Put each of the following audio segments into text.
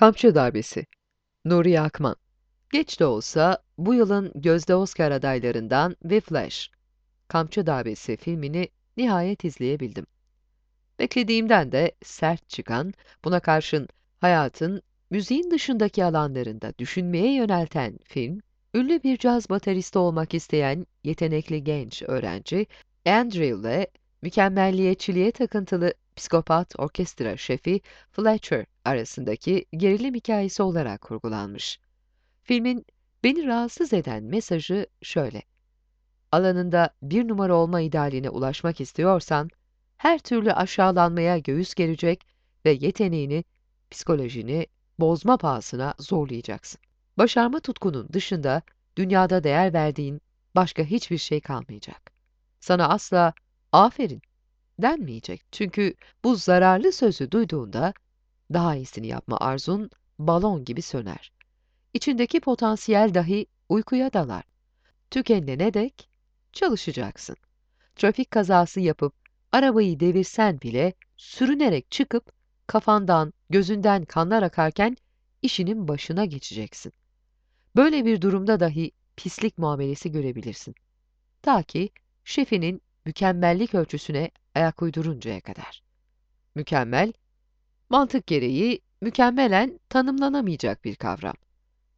Kampçı Darbesi Nuri Akman Geç de olsa bu yılın gözde Oscar adaylarından Whiplash, Kampçı Darbesi filmini nihayet izleyebildim. Beklediğimden de sert çıkan, buna karşın hayatın müziğin dışındaki alanlarında düşünmeye yönelten film, ünlü bir caz bataristi olmak isteyen yetenekli genç öğrenci Andrew ile mükemmelliyetçiliğe takıntılı psikopat orkestra şefi Fletcher arasındaki gerilim hikayesi olarak kurgulanmış. Filmin beni rahatsız eden mesajı şöyle. Alanında bir numara olma idealine ulaşmak istiyorsan, her türlü aşağılanmaya göğüs gerecek ve yeteneğini, psikolojini bozma pahasına zorlayacaksın. Başarma tutkunun dışında dünyada değer verdiğin başka hiçbir şey kalmayacak. Sana asla aferin denmeyecek. Çünkü bu zararlı sözü duyduğunda daha iyisini yapma arzun balon gibi söner. İçindeki potansiyel dahi uykuya dalar. Tükenene dek çalışacaksın. Trafik kazası yapıp arabayı devirsen bile sürünerek çıkıp kafandan, gözünden kanlar akarken işinin başına geçeceksin. Böyle bir durumda dahi pislik muamelesi görebilirsin. Ta ki şefinin mükemmellik ölçüsüne ayak uyduruncaya kadar. Mükemmel, mantık gereği mükemmelen tanımlanamayacak bir kavram.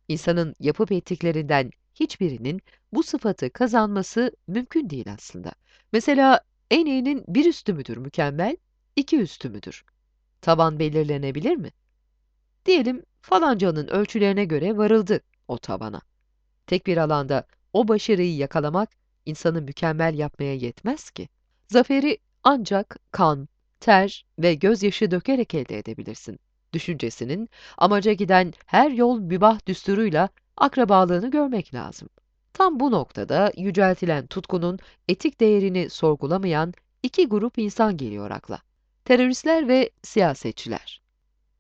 İnsanın yapıp ettiklerinden hiçbirinin bu sıfatı kazanması mümkün değil aslında. Mesela en iyinin bir üstü müdür mükemmel, iki üstü müdür? Taban belirlenebilir mi? Diyelim falancanın ölçülerine göre varıldı o tabana. Tek bir alanda o başarıyı yakalamak insanı mükemmel yapmaya yetmez ki. Zaferi ancak kan, ter ve gözyaşı dökerek elde edebilirsin. Düşüncesinin amaca giden her yol mübah düsturuyla akrabalığını görmek lazım. Tam bu noktada yüceltilen tutkunun etik değerini sorgulamayan iki grup insan geliyor akla. Teröristler ve siyasetçiler.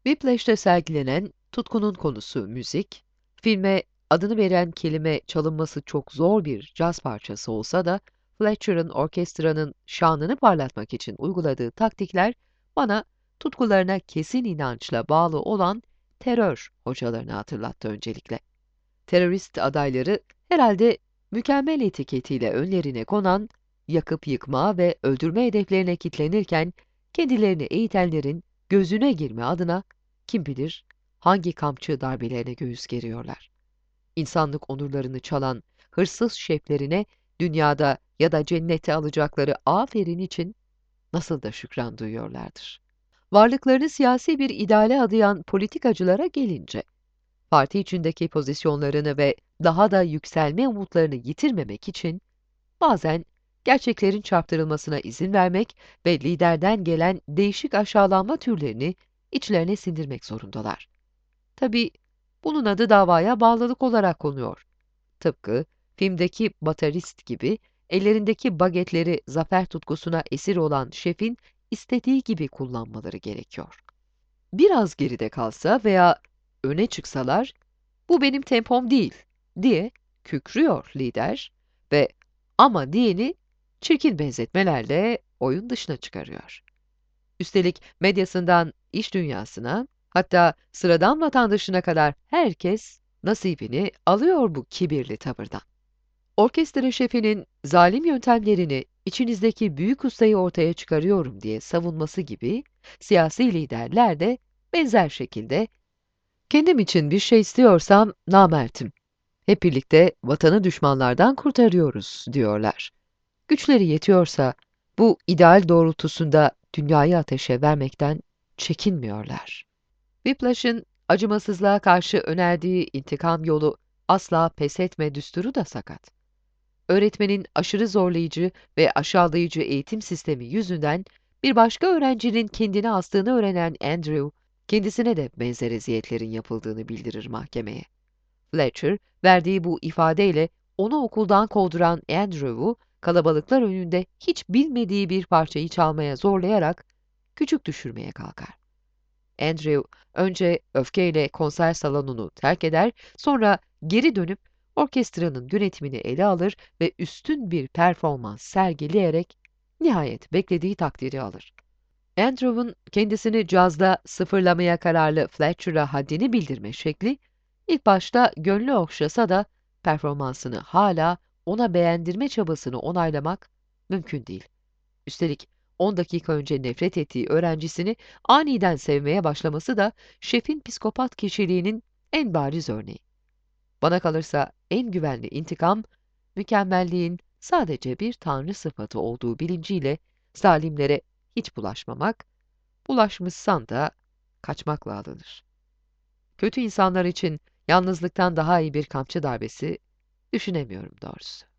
Whiplash'te sergilenen tutkunun konusu müzik, filme adını veren kelime çalınması çok zor bir caz parçası olsa da Fletcher'ın orkestranın şanını parlatmak için uyguladığı taktikler bana tutkularına kesin inançla bağlı olan terör hocalarını hatırlattı öncelikle. Terörist adayları herhalde mükemmel etiketiyle önlerine konan, yakıp yıkma ve öldürme hedeflerine kitlenirken kendilerini eğitenlerin gözüne girme adına kim bilir hangi kampçı darbelerine göğüs geriyorlar. İnsanlık onurlarını çalan hırsız şeflerine dünyada ya da cennete alacakları aferin için nasıl da şükran duyuyorlardır. Varlıklarını siyasi bir ideale adayan politikacılara gelince, parti içindeki pozisyonlarını ve daha da yükselme umutlarını yitirmemek için bazen gerçeklerin çarptırılmasına izin vermek ve liderden gelen değişik aşağılanma türlerini içlerine sindirmek zorundalar. Tabi bunun adı davaya bağlılık olarak konuyor. Tıpkı filmdeki baterist gibi ellerindeki bagetleri zafer tutkusuna esir olan şefin istediği gibi kullanmaları gerekiyor. Biraz geride kalsa veya öne çıksalar, bu benim tempom değil diye kükrüyor lider ve ama diyeni çirkin benzetmelerle oyun dışına çıkarıyor. Üstelik medyasından iş dünyasına, hatta sıradan vatandaşına kadar herkes nasibini alıyor bu kibirli tavırdan. Orkestra şefinin zalim yöntemlerini içinizdeki büyük ustayı ortaya çıkarıyorum diye savunması gibi siyasi liderler de benzer şekilde kendim için bir şey istiyorsam namertim. Hep birlikte vatanı düşmanlardan kurtarıyoruz diyorlar. Güçleri yetiyorsa bu ideal doğrultusunda dünyayı ateşe vermekten çekinmiyorlar. Whiplash'ın acımasızlığa karşı önerdiği intikam yolu asla pes etme düsturu da sakat. Öğretmenin aşırı zorlayıcı ve aşağılayıcı eğitim sistemi yüzünden bir başka öğrencinin kendini astığını öğrenen Andrew, kendisine de benzer eziyetlerin yapıldığını bildirir mahkemeye. Fletcher, verdiği bu ifadeyle onu okuldan kovduran Andrew'u kalabalıklar önünde hiç bilmediği bir parçayı çalmaya zorlayarak küçük düşürmeye kalkar. Andrew önce öfkeyle konser salonunu terk eder, sonra geri dönüp orkestranın yönetimini ele alır ve üstün bir performans sergileyerek nihayet beklediği takdiri alır. Andrew'un kendisini cazda sıfırlamaya kararlı Fletcher'a haddini bildirme şekli, ilk başta gönlü okşasa da performansını hala ona beğendirme çabasını onaylamak mümkün değil. Üstelik 10 dakika önce nefret ettiği öğrencisini aniden sevmeye başlaması da şefin psikopat kişiliğinin en bariz örneği. Bana kalırsa en güvenli intikam, mükemmelliğin sadece bir tanrı sıfatı olduğu bilinciyle zalimlere hiç bulaşmamak, bulaşmışsan da kaçmakla alınır. Kötü insanlar için yalnızlıktan daha iyi bir kampçı darbesi düşünemiyorum doğrusu.